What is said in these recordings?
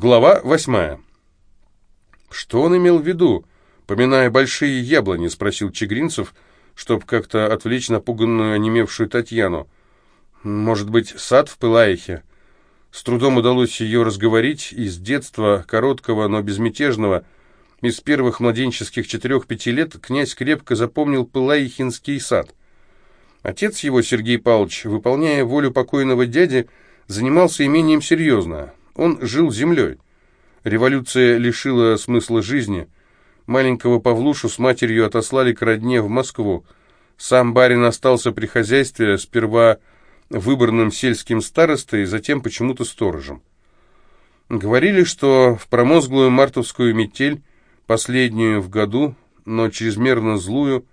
Глава восьмая. «Что он имел в виду, поминая большие яблони?» — спросил Чегринцев, чтобы как-то отвлечь напуганную, онемевшую Татьяну. «Может быть, сад в Пылаихе?» С трудом удалось ее разговорить, из детства, короткого, но безмятежного, из первых младенческих четырех-пяти лет князь крепко запомнил Пылаихинский сад. Отец его, Сергей Павлович, выполняя волю покойного дяди, занимался имением серьезно, он жил землей. Революция лишила смысла жизни. Маленького Павлушу с матерью отослали к родне в Москву. Сам барин остался при хозяйстве, сперва выборным сельским старостой, затем почему-то сторожем. Говорили, что в промозглую мартовскую метель, последнюю в году, но чрезмерно злую,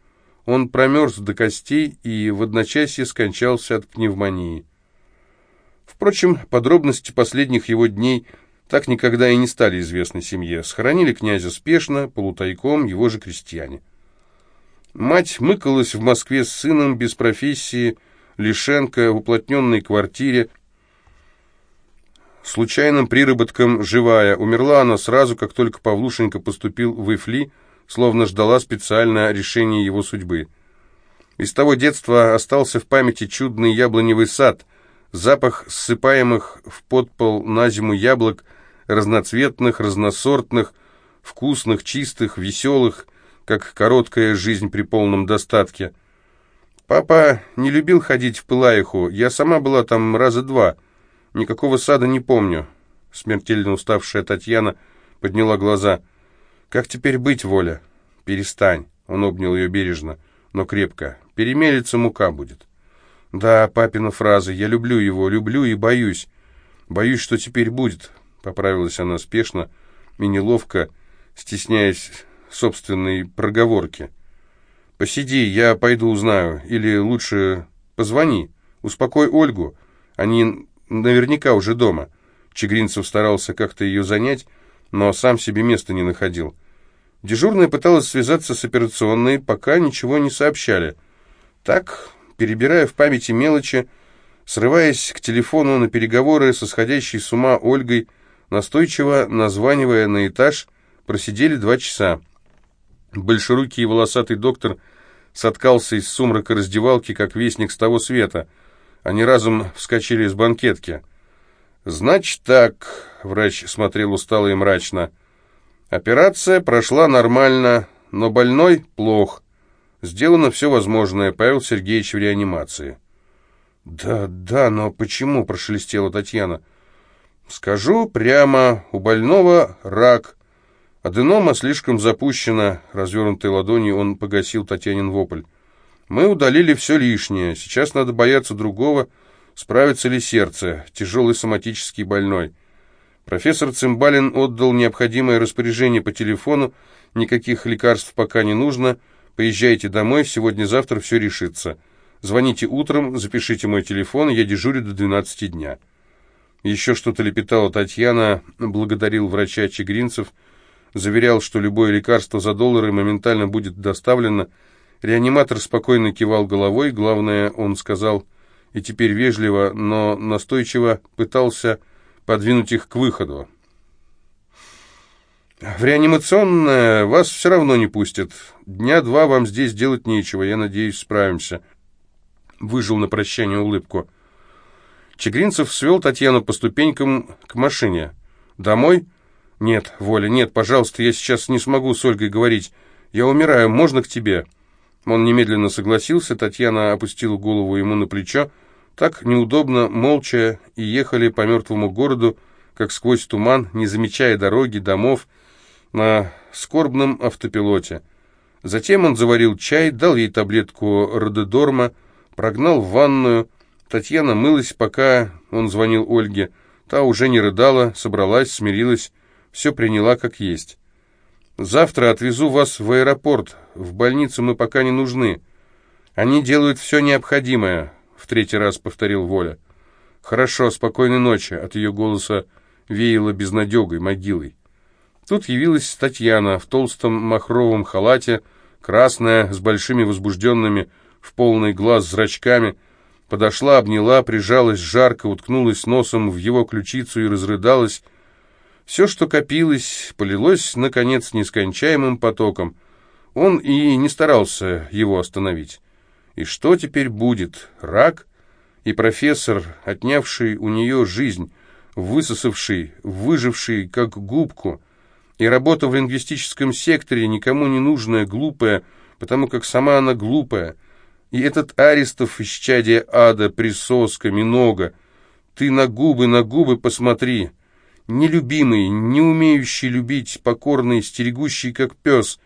он промерз до костей и в одночасье скончался от пневмонии. Впрочем, подробности последних его дней так никогда и не стали известны семье. Схоронили князя спешно, полутайком, его же крестьяне. Мать мыкалась в Москве с сыном без профессии, Лишенко в уплотненной квартире, случайным приработком живая. Умерла она сразу, как только Павлушенька поступил в Ифли, словно ждала специальное решение его судьбы. Из того детства остался в памяти чудный яблоневый сад, Запах ссыпаемых в подпол на зиму яблок, разноцветных, разносортных, вкусных, чистых, веселых, как короткая жизнь при полном достатке. Папа не любил ходить в Пылаиху, я сама была там раза два, никакого сада не помню. Смертельно уставшая Татьяна подняла глаза. «Как теперь быть, Воля?» «Перестань», — он обнял ее бережно, но крепко. «Перемелится мука будет». «Да, папина фраза. Я люблю его, люблю и боюсь. Боюсь, что теперь будет», — поправилась она спешно и неловко, стесняясь собственной проговорки. «Посиди, я пойду узнаю. Или лучше позвони. Успокой Ольгу. Они наверняка уже дома». Чегринцев старался как-то ее занять, но сам себе места не находил. Дежурная пыталась связаться с операционной, пока ничего не сообщали. Так перебирая в памяти мелочи, срываясь к телефону на переговоры со сходящей с ума Ольгой, настойчиво названивая на этаж, просидели два часа. Большерукий и волосатый доктор соткался из сумрака раздевалки, как вестник с того света. Они разом вскочили из банкетки. «Значит так», — врач смотрел устало и мрачно, — «операция прошла нормально, но больной плох. Сделано все возможное, Павел Сергеевич в реанимации. «Да, да, но почему?» – прошелестела Татьяна. «Скажу прямо, у больного рак. Аденома слишком запущена». Развернутой ладонью он погасил Татьянин вопль. «Мы удалили все лишнее. Сейчас надо бояться другого. Справится ли сердце? Тяжелый соматический больной». Профессор Цимбалин отдал необходимое распоряжение по телефону. Никаких лекарств пока не нужно – Поезжайте домой, сегодня-завтра все решится. Звоните утром, запишите мой телефон, я дежурю до 12 дня». Еще что-то лепетала Татьяна, благодарил врача Чегринцев, заверял, что любое лекарство за доллары моментально будет доставлено. Реаниматор спокойно кивал головой, главное, он сказал, и теперь вежливо, но настойчиво пытался подвинуть их к выходу. В реанимационное вас все равно не пустят. Дня два вам здесь делать нечего, я надеюсь, справимся. Выжил на прощание улыбку. Чегринцев свел Татьяну по ступенькам к машине. «Домой?» «Нет, Воля, нет, пожалуйста, я сейчас не смогу с Ольгой говорить. Я умираю, можно к тебе?» Он немедленно согласился, Татьяна опустила голову ему на плечо. Так неудобно, молча, и ехали по мертвому городу, как сквозь туман, не замечая дороги, домов, на скорбном автопилоте. Затем он заварил чай, дал ей таблетку рододорма, прогнал в ванную. Татьяна мылась, пока он звонил Ольге. Та уже не рыдала, собралась, смирилась, все приняла как есть. «Завтра отвезу вас в аэропорт. В больницу мы пока не нужны. Они делают все необходимое», — в третий раз повторил Воля. «Хорошо, спокойной ночи», — от ее голоса веяло безнадегой, могилой. Тут явилась Татьяна в толстом махровом халате, красная, с большими возбужденными в полный глаз зрачками, подошла, обняла, прижалась жарко, уткнулась носом в его ключицу и разрыдалась. Все, что копилось, полилось, наконец, нескончаемым потоком. Он и не старался его остановить. И что теперь будет? Рак? И профессор, отнявший у нее жизнь, высосавший, выживший, как губку, и работа в лингвистическом секторе, никому не нужная, глупая, потому как сама она глупая. И этот Аристов из чадия ада, присоска, минога. Ты на губы, на губы посмотри. Нелюбимый, не умеющий любить, покорный, стерегущий, как пес.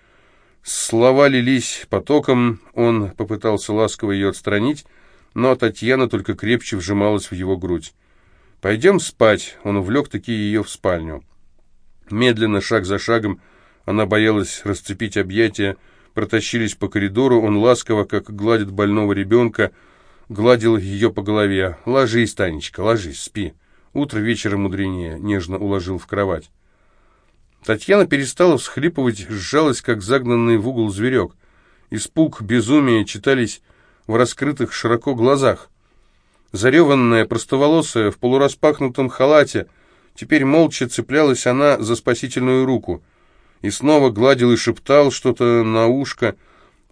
Слова лились потоком, он попытался ласково ее отстранить, но Татьяна только крепче вжималась в его грудь. «Пойдем спать», — он увлек-таки ее в спальню. Медленно, шаг за шагом, она боялась расцепить объятия, протащились по коридору, он ласково, как гладит больного ребенка, гладил ее по голове. «Ложись, Танечка, ложись, спи. Утро вечера мудренее», — нежно уложил в кровать. Татьяна перестала всхлипывать, сжалась, как загнанный в угол зверек. Испуг, безумие читались в раскрытых широко глазах. Зареванная, простоволосая, в полураспахнутом халате, теперь молча цеплялась она за спасительную руку и снова гладил и шептал что-то на ушко,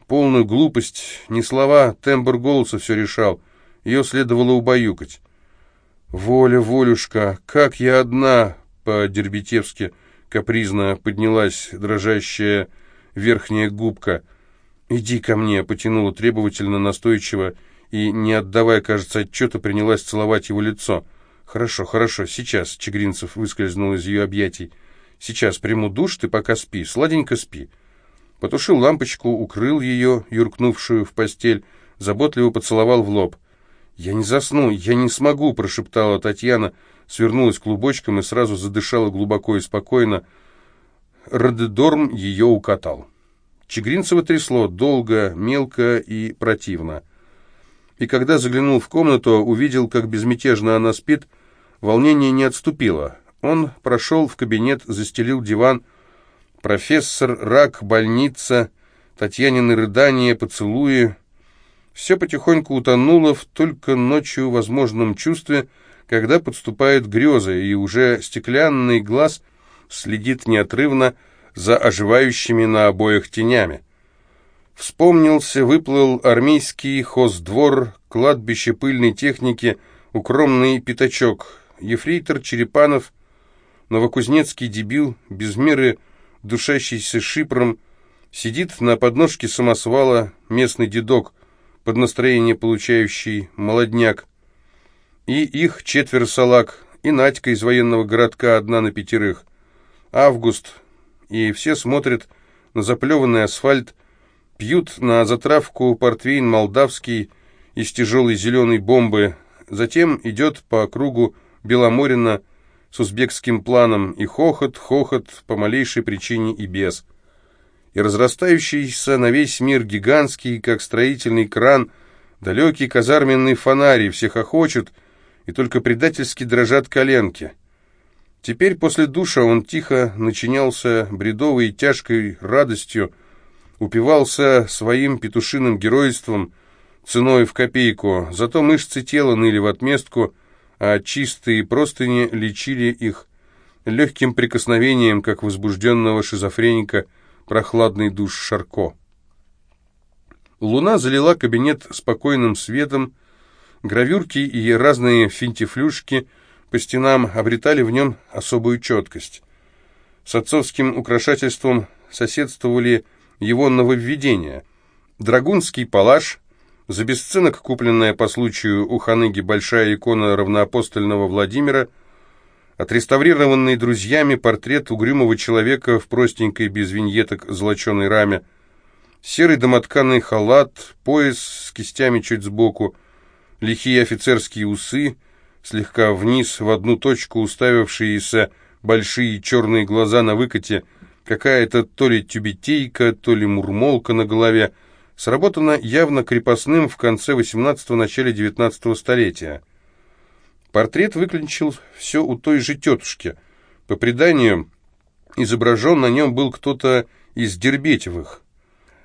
полную глупость, не слова, тембр голоса все решал, ее следовало убаюкать. «Воля, Волюшка, как я одна!» по-дербетевски капризно поднялась дрожащая верхняя губка. «Иди ко мне!» — потянула требовательно, настойчиво, и, не отдавая, кажется, отчета, принялась целовать его лицо. «Хорошо, хорошо, сейчас», — Чегринцев выскользнул из ее объятий. Сейчас приму душ, ты пока спи, сладенько спи». Потушил лампочку, укрыл ее, юркнувшую в постель, заботливо поцеловал в лоб. «Я не засну, я не смогу», — прошептала Татьяна, свернулась клубочком и сразу задышала глубоко и спокойно. Родедорм ее укатал. Чегринцева трясло долго, мелко и противно. И когда заглянул в комнату, увидел, как безмятежно она спит, волнение не отступило. Он прошел в кабинет, застелил диван. Профессор, рак, больница, Татьянины рыдания, поцелуи. Все потихоньку утонуло в только ночью возможном чувстве, когда подступает греза, и уже стеклянный глаз следит неотрывно за оживающими на обоих тенями. Вспомнился, выплыл армейский хоздвор, кладбище пыльной техники, укромный пятачок. Ефрейтор Черепанов новокузнецкий дебил, без меры душащийся шипром, сидит на подножке самосвала местный дедок, под настроение получающий молодняк. И их четверо салак, и Надька из военного городка одна на пятерых. Август, и все смотрят на заплеванный асфальт, пьют на затравку портвейн молдавский из тяжелой зеленой бомбы, затем идет по кругу Беломорина, с узбекским планом, и хохот, хохот по малейшей причине и без. И разрастающийся на весь мир гигантский, как строительный кран, далекий казарменный фонарь, всех охочут, и только предательски дрожат коленки. Теперь после душа он тихо начинялся бредовой тяжкой радостью, упивался своим петушиным геройством ценой в копейку, зато мышцы тела ныли в отместку — а чистые простыни лечили их легким прикосновением, как возбужденного шизофреника, прохладный душ Шарко. Луна залила кабинет спокойным светом, гравюрки и разные финтифлюшки по стенам обретали в нем особую четкость. С отцовским украшательством соседствовали его нововведения. Драгунский палаш, за бесценок купленная по случаю у Ханыги большая икона равноапостольного Владимира, отреставрированный друзьями портрет угрюмого человека в простенькой без виньеток золоченой раме, серый домотканый халат, пояс с кистями чуть сбоку, лихие офицерские усы, слегка вниз в одну точку уставившиеся большие черные глаза на выкате, какая-то то ли тюбетейка, то ли мурмолка на голове, сработано явно крепостным в конце XVIII – начале XIX столетия. Портрет выключил все у той же тетушки. По преданию, изображен на нем был кто-то из Дербетевых.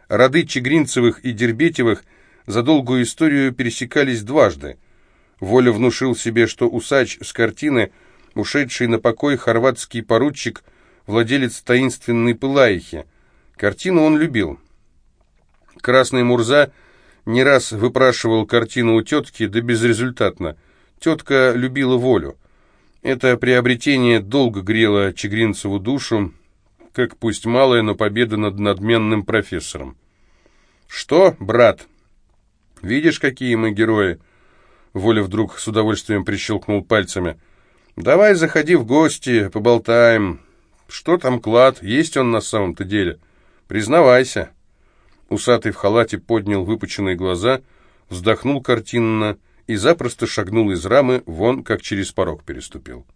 Роды Чегринцевых и Дербетевых за долгую историю пересекались дважды. Воля внушил себе, что усач с картины ушедший на покой хорватский поручик, владелец таинственной пылаихи. Картину он любил. Красный Мурза не раз выпрашивал картину у тетки, да безрезультатно. Тетка любила волю. Это приобретение долго грело Чегринцеву душу, как пусть малая, но победа над надменным профессором. «Что, брат? Видишь, какие мы герои?» Воля вдруг с удовольствием прищелкнул пальцами. «Давай заходи в гости, поболтаем. Что там клад? Есть он на самом-то деле? Признавайся». Усатый в халате поднял выпученные глаза, вздохнул картинно и запросто шагнул из рамы, вон как через порог переступил.